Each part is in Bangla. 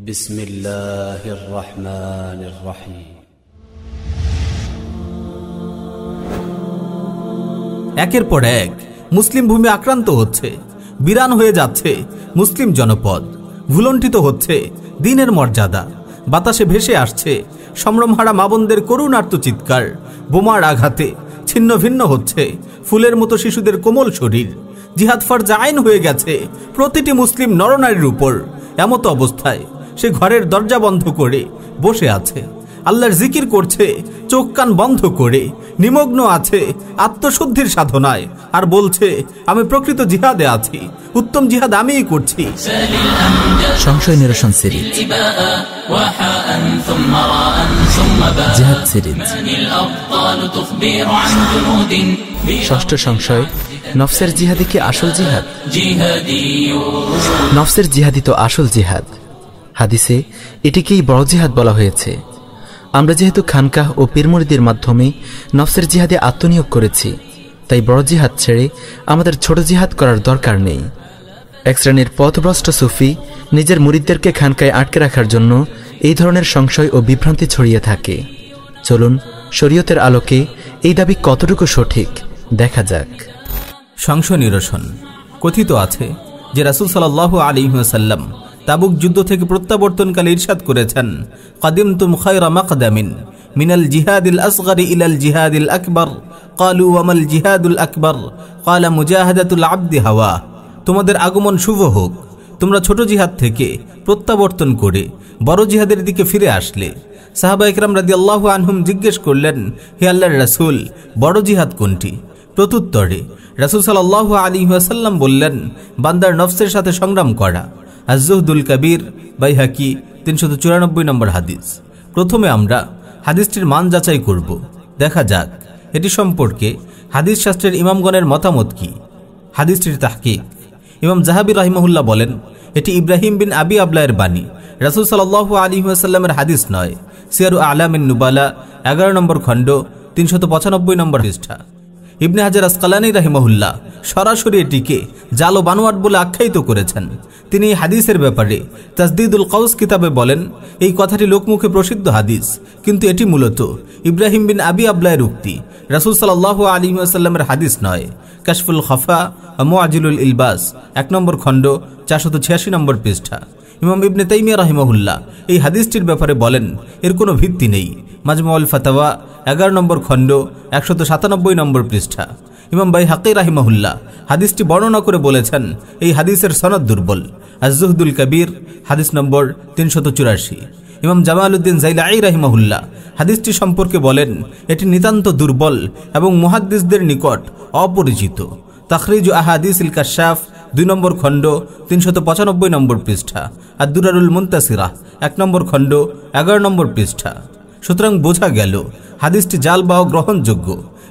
بسم الله الرحمن الرحيم একের পর এক মুসলিম ভূমি আক্রান্ত হচ্ছে বিরান হয়ে যাচ্ছে মুসলিম জনপদ ভুলণ্ঠিত হচ্ছে দিনের মর্যাদা বাতাসে ভেসে আসছে সম্ভ্রমহারা মাবনদের করুণার্ত চিৎকার বোমার আঘাতে ছিন্ন ভিন্ন হচ্ছে ফুলের মতো শিশুদের কোমল শরীর জিহাদ ফরজ আইন হয়ে গেছে প্রতিটি মুসলিম নরনারীর উপর এমতো অবস্থায় সে ঘরের দরজা বন্ধ করে বসে আছে। আল্লাহর জিকির করছে, চোখ কান বন্ধ করে। নিমগ্ন আছে আত্মশুদ্ধির সাধনায় আর বলছে, আমি প্রকৃত জিহাদে আছি, উত্তম জিহাদ আমিই করছি। সংশয় নিরসন সিরিজ। জিহাদ সিরিজ। ষষ্ঠ সংশয়, নফসের জিহাদি কি আসল জিহাদ? নফসের জিহাদি তো আসল জিহাদ। হাদিসে এটিকেই বড় জিহাদ বলা হয়েছে। আমরা যেহেতু খানকাহ ও পীরমরিদের মাধ্যমে নফসের জিহাদে আত্মনিয়োগ করেছি, তাই বড় জিহাদ ছেড়ে আমাদের ছোট জিহাদ করার দরকার নেই। এক শ্রেণির পথভ্রষ্ট সুফি নিজের মুরিদদেরকে খানকায় আটকে রাখার জন্য এই ধরনের সংশয় ও বিভ্রান্তি ছড়িয়ে থাকে। চলুন, শরীয়তের আলোকে এই দাবি কতটুকু সঠিক, দেখা যাক। সংশয় নিরসন। কথিত আছে যে রাসুল সাল্লাহ আলী সাল্লাম তাবুক যুদ্ধ থেকে প্রত্যাবর্তনকালে ইরশাদ করেছেন। কাদিম তুম খয়রা মাকদামিন, মিনাল জিহাদিল আসগরি ইলাল জিহাদিল আকবর। কালু আমাল জিহাদুল আকবর, কালা মুজাহাদাতুল আব্দি হাওয়া। তোমাদের আগমন শুভ হোক। তোমরা ছোট জিহাদ থেকে প্রত্যাবর্তন করে বড় জিহাদের দিকে ফিরে আসলে। সাহাবা ইকরাম রাদি আল্লাহ আনহুম জিজ্ঞেস করলেন, হে আল্লাহর রাসুল, বড় জিহাদ কোনটি? প্রত্যুত্তরে রাসুল সাল্লাহ আলী ওয়াসাল্লাম বললেন, বান্দার নফসের সাথে সংগ্রাম করা। আজহুদুল কবির বাইহাকি তিনশত চুরানব্বই নম্বর হাদিস। প্রথমে আমরা হাদিসটির মান যাচাই করব। দেখা যাক, এটি সম্পর্কে হাদিস শাস্ত্রের ইমামগণের মতামত কি? হাদিসটির তাহকিক। ইমাম জাহাবি রাহিমহুল্লাহ বলেন, এটি ইব্রাহিম বিন আবি আবলায়ের বাণী। রাসুল সাল্লাহ আলী ওয়াসাল্লামের হাদিস নয়। সিয়ারু আলামিন নুবালা, এগারো নম্বর খণ্ড, তিনশত পঁচানব্বই নম্বর পৃষ্ঠা। ইবনে হাজার আসকালানি রাহিমহুল্লাহ সরাসরি এটিকে জালো বানোয়াট বলে আখ্যায়িত করেছেন। তিনি হাদিসের ব্যাপারে তাজদিদুল কাউস কিতাবে বলেন, এই কথাটি লোকমুখে প্রসিদ্ধ হাদিস, কিন্তু এটি মূলত ইব্রাহিম বিন আবি আবলায়ের উক্তি। রাসুল সাল্লাহ আলী আসাল্লামের হাদিস নয়। কাশফুল খফা মোয়াজিলুল ইলবাস, এক নম্বর খণ্ড, চারশত ছিয়াশি নম্বর পৃষ্ঠা। ইমাম ইবনে তাইমিয়া রাহিমহুল্লাহ এই হাদিসটির ব্যাপারে বলেন, এর কোনো ভিত্তি নেই। মাজমাউল ফাতাওয়া এগারো নম্বর খণ্ড, একশত সাতানব্বই নম্বর পৃষ্ঠা। ইমাম বাই হাকি রাহিমাহুল্লাহ হাদিসটি বর্ণনা করে বলেছেন, এই হাদিসের সনদ দুর্বল। আজহুদুল কবির, হাদিস নম্বর তিনশত চুরাশি। ইমাম জামাল উদ্দিন জামালউদ্দিন জাইলাই রাহিমাহুল্লাহ হাদিসটি সম্পর্কে বলেন, এটি নিতান্ত দুর্বল এবং মুহাদ্দিসদের নিকট অপরিচিত। তাখরিজ আহাদিস ইল কাশাফ, দুই নম্বর খণ্ড, তিনশত পঁচানব্বই নম্বর পৃষ্ঠা। আর দুরারুল এক নম্বর খণ্ড, এগারো নম্বর পৃষ্ঠা। সুতরাং বোঝা গেল হাদিসটি জাল বা গ্রহণযোগ্য।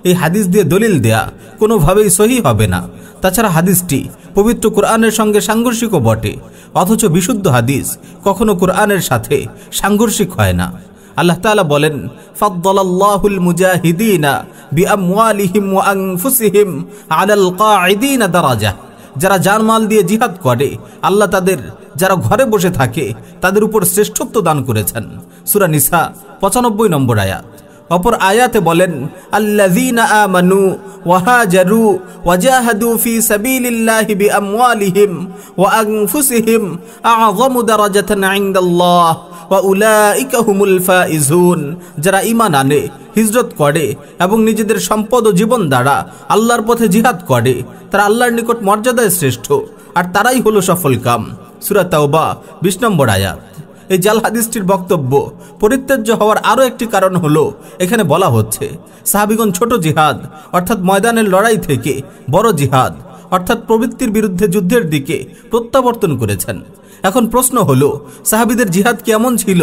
এই হাদিস দিয়ে দলিল দেয়া কোনোভাবেই সহি হবে না। তাছাড়া হাদিসটি পবিত্র কোরআনের সঙ্গে সাংঘর্ষিকও বটে, অথচ বিশুদ্ধ হাদিস কখনো কোরআনের সাথে সাংঘর্ষিক হয় না। আল্লাহ তাআলা বলেন, ফাদ্দালাল্লাহুল মুজাহিদিনা বিআমওয়ালিহিম যারা জানমাল দিয়ে জিহাদ করে, আল্লাহ তাদের, যারা ঘরে বসে থাকে, তাদের উপর শ্রেষ্ঠত্ব দান করেছেন। সূরা নিসা পঁচানব্বই নম্বর আয়াত। অপর আয়াতে বলেন, আল্লাযীনা আমানু ওয়াহাজারু ওয়াজাহাদু ফি সাবিলিল্লাহি বিআমওয়ালিহিম ওয়া আনফুসিহিম আ'যামু দারাজাতান ইনদাল্লাহ ওয়া উলাইকা হুমুল ফাইজুন। যারা ঈমান আনে, হিজরত করে এবং নিজেদের সম্পদ ও জীবন দ্বারা আল্লাহর পথে জিহাদ করে, তারা আল্লাহর নিকট মর্যাদায় শ্রেষ্ঠ, আর তারাই হলো সফল কাম। সূরা তাওবা 20 নম্বর আয়াত। এই জাল হাদিসটির বক্তব্য পরিত্যাজ্য হওয়ার আরও একটি কারণ হলো, এখানে বলা হচ্ছে, সাহাবিগণ ছোট জিহাদ, অর্থাৎ ময়দানের লড়াই থেকে বড় জিহাদ, অর্থাৎ প্রবৃত্তির বিরুদ্ধে যুদ্ধের দিকে প্রত্যাবর্তন করেছেন। এখন প্রশ্ন হলো, সাহাবিদের জিহাদ কেমন ছিল?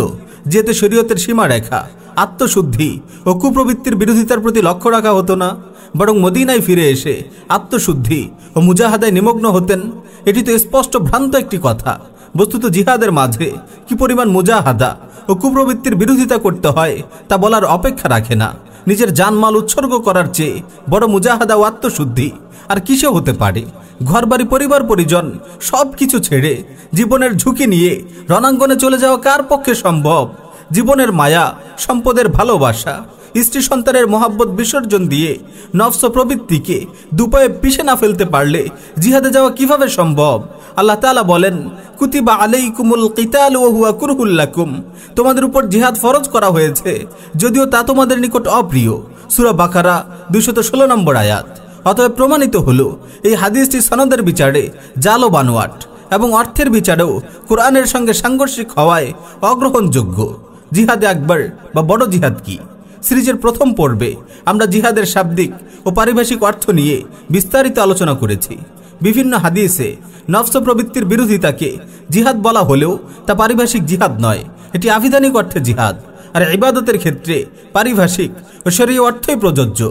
যেতে শরীয়তের সীমারেখা, আত্মশুদ্ধি ও কুপ্রবৃত্তির বিরোধিতার প্রতি লক্ষ্য রাখা হতো না, বরং মদিনায় ফিরে এসে আত্মশুদ্ধি ও মুজাহাদায় নিমগ্ন হতেন। এটি তো স্পষ্ট ভ্রান্ত একটি কথা। বস্তুত জিহাদের মাঝে কি পরিমাণ মুজাহাদা ও কুপ্রবৃত্তির বিরোধিতা করতে হয় তা বলার অপেক্ষা রাখে না। নিজের জানমাল উৎসর্গ করার চেয়ে বড় মুজাহাদা ও আত্মশুদ্ধি আর কিসে হতে পারে? ঘরবাড়ি, পরিবার, পরিজন সব কিছু ছেড়ে জীবনের ঝুঁকি নিয়ে রণাঙ্গনে চলে যাওয়া কার পক্ষে সম্ভব? জীবনের মায়া, সম্পদের ভালোবাসা স্ত্রী সন্তানের মহাব্বত বিসর্জন দিয়ে নফস প্রবৃত্তিকে দুপায়ে পিষে না ফেলতে পারলে জিহাদে যাওয়া কীভাবে সম্ভব? আল্লাহ তাআলা বলেন, কুতিবা আলাইকুমুল কিতাল ওয়া হুয়া কুরহুল্লাকুম তোমাদের উপর জিহাদ ফরজ করা হয়েছে, যদিও তা তোমাদের নিকট অপ্রিয়। সূরা বাকারা 216 নম্বর আয়াত। অতএব প্রমাণিত হলো, এই হাদিসটি সনদের বিচারে জাল ও বানোয়াট এবং অর্থের বিচারেও কোরআনের সঙ্গে সাংঘর্ষিক হওয়ায় অগ্রহণযোগ্য। জিহাদে আকবর বা বড় জিহাদ কি? সিরিজের প্রথম পর্বে আমরা জিহাদের শাব্দিক ও পারিভাষিক অর্থ নিয়ে বিস্তারিত আলোচনা করেছি। বিভিন্ন হাদিসে নফস প্রবৃত্তির বিরোধিতাকে জিহাদ বলা হলেও তা পারিভাষিক জিহাদ নয়, এটি আবিধানিক অর্থে জিহাদ। আর ইবাদতের ক্ষেত্রে পারিভাষিক ও শরীয় অর্থই প্রযোজ্য।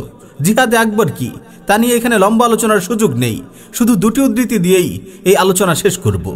জিহাদে আকবর কি? তা নিয়ে এখানে লম্বা আলোচনার সুযোগ নেই। শুধু দুটি উদ্ধৃতি দিয়েই এই আলোচনা শেষ করব।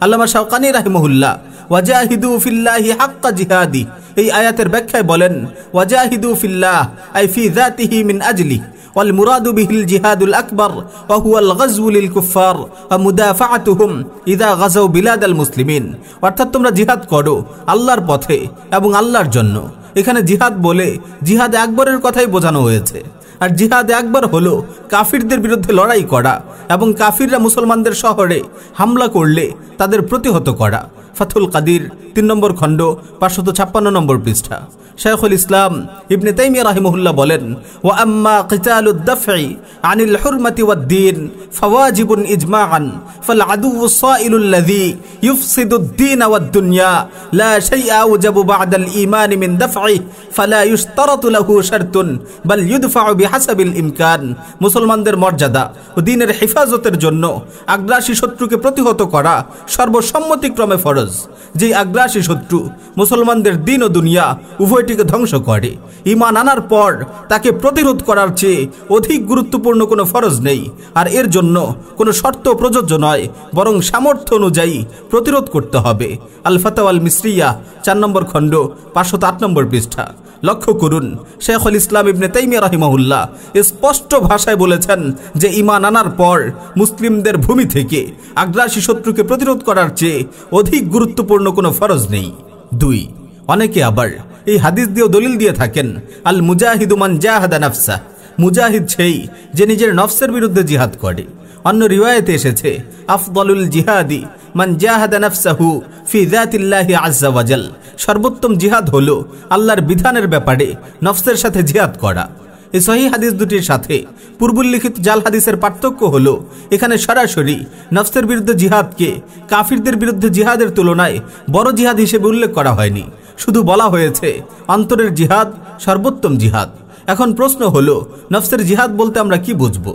আল্লামা শাওকানি রাহিমহুল্লাহ, ওয়াজাহিদু ফিল্লাহি হাক্কা জিহাদি এই আয়াতের ব্যাখ্যায় বলেন ওয়াজাহিদু ফিল্লাহ আই ফি যাতিহি মিন আজলি والمراد به الجهاد الأكبر وهو الغزو للكفار ومدافعتهم إذا غزوا بلاد المسلمين অর্থাৎ তোমরা জিহাদ করো আল্লাহর পথে এবং আল্লাহর জন্য এখানে জিহাদ বলে জিহাদ আকবরের কথাই বোঝানো হয়েছে আর জিহাদ একবার হলো কাফিরদের বিরুদ্ধে লড়াই করা এবং কাফিররা মুসলমানদের শহরে হামলা করলে তাদের প্রতিহত করা ফাথুল কাদির তিন নম্বর খণ্ড, পাঁচশত ছাপ্পান্ন নম্বর পৃষ্ঠা। শেখুল ইসলাম ইবনে তাইমিয়া রাহিমহুল্লাহ বলেন ও আম্মা কিতাল কিতালুদ্দাফি আনিল হুরমতি ওয়াদ্দিন ফওয়াজিবুন ইজমাআন, ফাল আদু সাইলুল্লাযী ইউফসিদুদ্দীন ওয়াদ-দুনিয়া লা শাইআ আউজাবু বা'দাল ঈমান মিন দাফ'i ফালা ইউশতারাতু লাহু শারতুন, বাল ইউদফাউ বিহাসাবিল ইমকান। মুসলমানদের মর্যাদা ও দ্বীনের হিফাজতের জন্য আগ্রাসী শত্রুকে প্রতিহত করা সর্বসম্মতিক্রমে ফরজ। যেই আগ্রাসী শত্রু, মুসলমানদের দিন ও দুনিয়া উভয়টিকে ধ্বংস করে। ইমান আনার পর তাকে প্রতিরোধ করার চেয়ে অধিক গুরুত্বপূর্ণ কোনো ফরজ নেই, আর এর জন্য কোনো শর্ত প্রযোজ্য নয়, বরং সামর্থ্য অনুযায়ী প্রতিরোধ করতে হবে। আল ফাতাওয়াল মিসরিয়া চার নম্বর খণ্ড, পাঁচশত আট নম্বর পৃষ্ঠা। লক্ষ্য করুন, শেখুল ইসলাম ইবনে তাইমিয়া রাহিমাহুল্লাহ স্পষ্ট ভাষায় বলেছেন যে ইমান আনার পর মুসলিমদের ভূমি থেকে আগ্রাসী শত্রুকে প্রতিরোধ করার চেয়ে অধিক গুরুত্বপূর্ণ কোনো ফরজ নেই। দুই, অনেকে আবার এই হাদিস দিয়েও দলিল দিয়ে থাকেন, আল মুজাহিদুমান জাহাদা নাফসা। মুজাহিদ সেই যে নিজের নফসের বিরুদ্ধে জিহাদ করে। অন্য রিওয়ায়েতে এসেছে, আফদলুল জিহাদি মান জাহাদা নাফসাহু ফি যাতিল্লাহি আজ্জা ওয়াজাল সর্বোত্তম জিহাদ হলো আল্লাহর বিধানের ব্যাপারে নফসের সাথে জিহাদ করা। এই সহি হাদিস দুটির সাথে পূর্বল্লিখিত জাল হাদিসের পার্থক্য হলো, এখানে সরাসরি নফসের বিরুদ্ধে জিহাদকে কাফিরদের বিরুদ্ধে জিহাদের তুলনায় বড় জিহাদ হিসেবে উল্লেখ করা হয়নি। শুধু বলা হয়েছে, অন্তরের জিহাদ সর্বোত্তম জিহাদ। এখন প্রশ্ন হলো, নফসের জিহাদ বলতে আমরা কি বুঝব?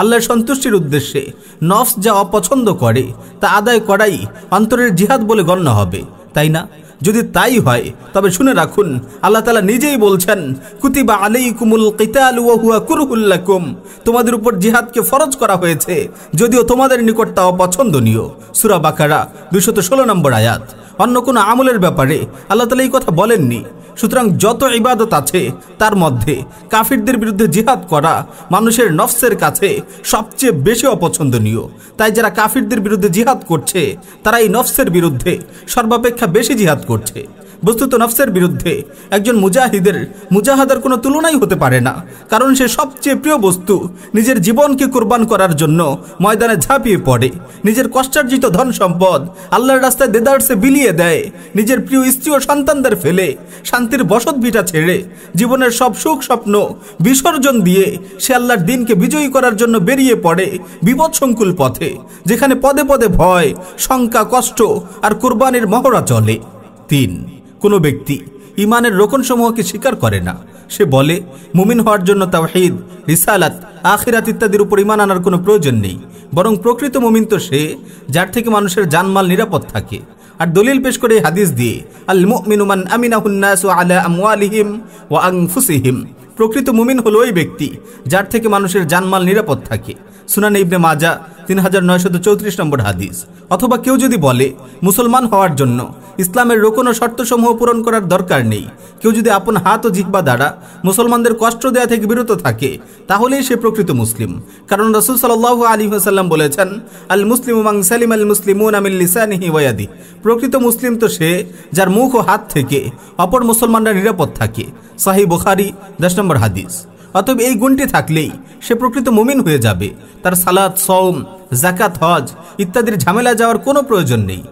আল্লাহর সন্তুষ্টির উদ্দেশ্যে নফস যা অপছন্দ করে, তা আদায় করাই অন্তরের জিহাদ বলে গণ্য হবে, তাই না? যদি তাই হয়, তবে শুনে রাখুন, আল্লাহ তালা নিজেই বলছেন, কুতিবা আলাইকুমুল কিতাল ওয়া হুয়া কুরহুল্লাকুম তোমাদের উপর জিহাদকে ফরজ করা হয়েছে, যদিও তোমাদের নিকট তা অপছন্দনীয় সূরা বাকারা 216 নম্বর আয়াত। অন্য কোনো আমলের ব্যাপারে আল্লাহ তালা এই কথা বলেননি। সুতরাং যত ইবাদত আছে, তার মধ্যে কাফিরদের বিরুদ্ধে জিহাদ করা মানুষের নফসের কাছে সবচেয়ে বেশি অপছন্দনীয়। তাই যারা কাফিরদের বিরুদ্ধে জিহাদ করছে, তারা এই নফসের বিরুদ্ধে সর্বাপেক্ষা বেশি জিহাদ করছে। বস্তুত নফসের বিরুদ্ধে একজন মুজাহিদের, মুজাহাদার কোনো তুলনাই হতে পারে না। কারণ সে সবচেয়ে প্রিয় বস্তু, নিজের জীবনকে কোরবান করার জন্য ময়দানে ঝাঁপিয়ে পড়ে। নিজের কষ্টার্জিত ধন সম্পদ আল্লাহর রাস্তায় দেদারসে বিলিয়ে দেয়। নিজের প্রিয় স্ত্রী ও সন্তানদের ফেলে, শান্তির বসত ভিটা ছেড়ে, জীবনের সব সুখ স্বপ্ন বিসর্জন দিয়ে সে আল্লাহর দিনকে বিজয়ী করার জন্য বেরিয়ে পড়ে বিপদসংকুল পথে, যেখানে পদে পদে ভয়, শঙ্কা, কষ্ট আর কোরবানির মহড়া চলে। তিন কোনো ব্যক্তি ইমানের রোকনসমূহকে স্বীকার করে না। সে বলে, মুমিন হওয়ার জন্য তাওহীদ, রিসালাত, আখিরাত ইত্যাদির উপর ইমান আনার কোনো প্রয়োজন নেই। বরং প্রকৃত মুমিন তো সে, যার থেকে মানুষের জানমাল নিরাপদ থাকে। আর দলিল পেশ করে হাদিস দিয়ে আল মুমিনুমান নাসু আলা আমওয়ালিহিম ওয়া আনফুসিহিম। প্রকৃত মুমিন হলো ওই ব্যক্তি, যার থেকে মানুষের জানমাল নিরাপদ থাকে। সুনান ইবনে মাজা তিন হাজার নয়শত চৌত্রিশ নম্বর হাদিস। অথবা কেউ যদি বলে, মুসলমান হওয়ার জন্য ইসলামের রোকন ও শর্তসমূহ পূরণ করার দরকার নেই। কেউ যদি আপন হাত ও জিহ্বা দ্বারা মুসলমানদের কষ্ট দেওয়া থেকে বিরত থাকে, তাহলেই সে প্রকৃত মুসলিম। কারণ রসুল সাল আলী সাল্লাম বলেছেন, আল মুসলিম মাং সালিম আল লিসানিহি ওয়াদি প্রকৃত মুসলিম তো সে যার মুখ ও হাত থেকে অপর মুসলমানরা নিরাপদ থাকে। সাহি বুখারি, দশ নম্বর হাদিস। অতএব এই গুণটি থাকলেই সে প্রকৃত মুমিন হয়ে যাবে। তার সালাদ সৌম জাকাত হজ ইত্যাদির ঝামেলা যাওয়ার কোনো প্রয়োজন নেই।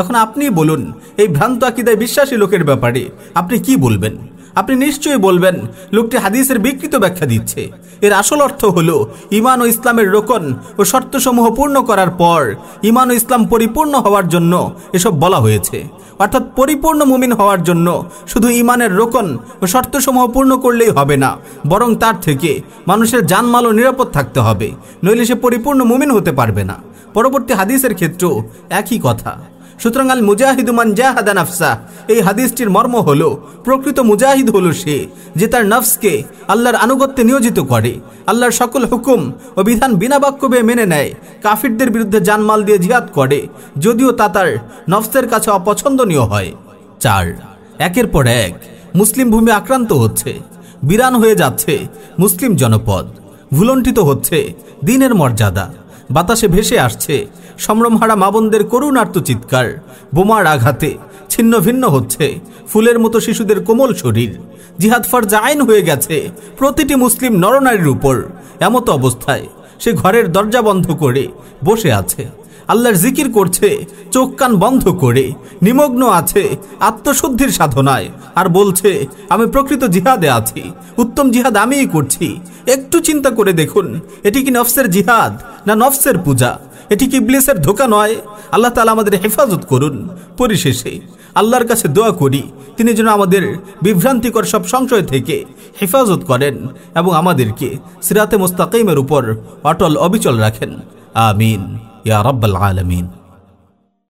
এখন আপনি বলুন, এই ভ্রান্ত আকিদায় বিশ্বাসী লোকের ব্যাপারে আপনি কি বলবেন? আপনি নিশ্চয়ই বলবেন, লোকটি হাদিসের বিকৃত ব্যাখ্যা দিচ্ছে। এর আসল অর্থ হল ইমান ও ইসলামের রোকন ও শর্তসমূহ পূর্ণ করার পর ইমান ও ইসলাম পরিপূর্ণ হওয়ার জন্য এসব বলা হয়েছে। অর্থাৎ পরিপূর্ণ মুমিন হওয়ার জন্য শুধু ইমানের রোকন ও শর্তসমূহ পূর্ণ করলেই হবে না, বরং তার থেকে মানুষের জানমাল ও নিরাপদ থাকতে হবে, নইলে সে পরিপূর্ণ মুমিন হতে পারবে না। পরবর্তী হাদিসের ক্ষেত্রেও একই কথা। সুতরাং আল মুজাহিদুমান জাহাদা নাফসা। এই হাদিসটির মর্ম হলো, প্রকৃত মুজাহিদ হলো সে, যে তার নফসকে আল্লাহর আনুগত্যে নিয়োজিত করে। আল্লাহর সকল হুকুম ও বিধান বিনা বাক্যবে মেনে নেয়, কাফিরদের বিরুদ্ধে জানমাল দিয়ে জিহাদ করে, যদিও তা তার নফসের কাছে অপছন্দনীয় হয়। চার, একের পর এক, মুসলিম ভূমি আক্রান্ত হচ্ছে, বিরান হয়ে যাচ্ছে, মুসলিম জনপদ, ভুলণ্ঠিত হচ্ছে, দিনের মর্যাদা। বাতাসে ভেসে আসছে। সম্ভ্রমহারা মাবনদের করুণ আর্তচিৎকার বোমার আঘাতে ছিন্ন ভিন্ন হচ্ছে। ফুলের মতো শিশুদের কোমল শরীর। জিহাদ ফরজা আইন হয়ে গেছে, প্রতিটি মুসলিম নরনারীর উপর। এমতো অবস্থায় সে ঘরের দরজা বন্ধ করে বসে আছে। আল্লাহর জিকির করছে, চোখ কান বন্ধ করে। নিমগ্ন আছে, আত্মশুদ্ধির সাধনায়। আর বলছে, আমি প্রকৃত জিহাদে আছি, উত্তম জিহাদ আমিই করছি। একটু চিন্তা করে দেখুন, এটি কি নফসের জিহাদ না নফসের পূজা? এটি কি ইবলিসের ধোকা নয়? আল্লাহ তালা আমাদের হেফাজত করুন, পরিশেষে। আল্লাহর কাছে দোয়া করি, তিনি যেন আমাদের বিভ্রান্তিকর সব সংশয় থেকে হেফাজত করেন এবং আমাদেরকে সিরাতে মোস্তাকিমের উপর অটল অবিচল রাখেন। আমিন। يا رب العالمين.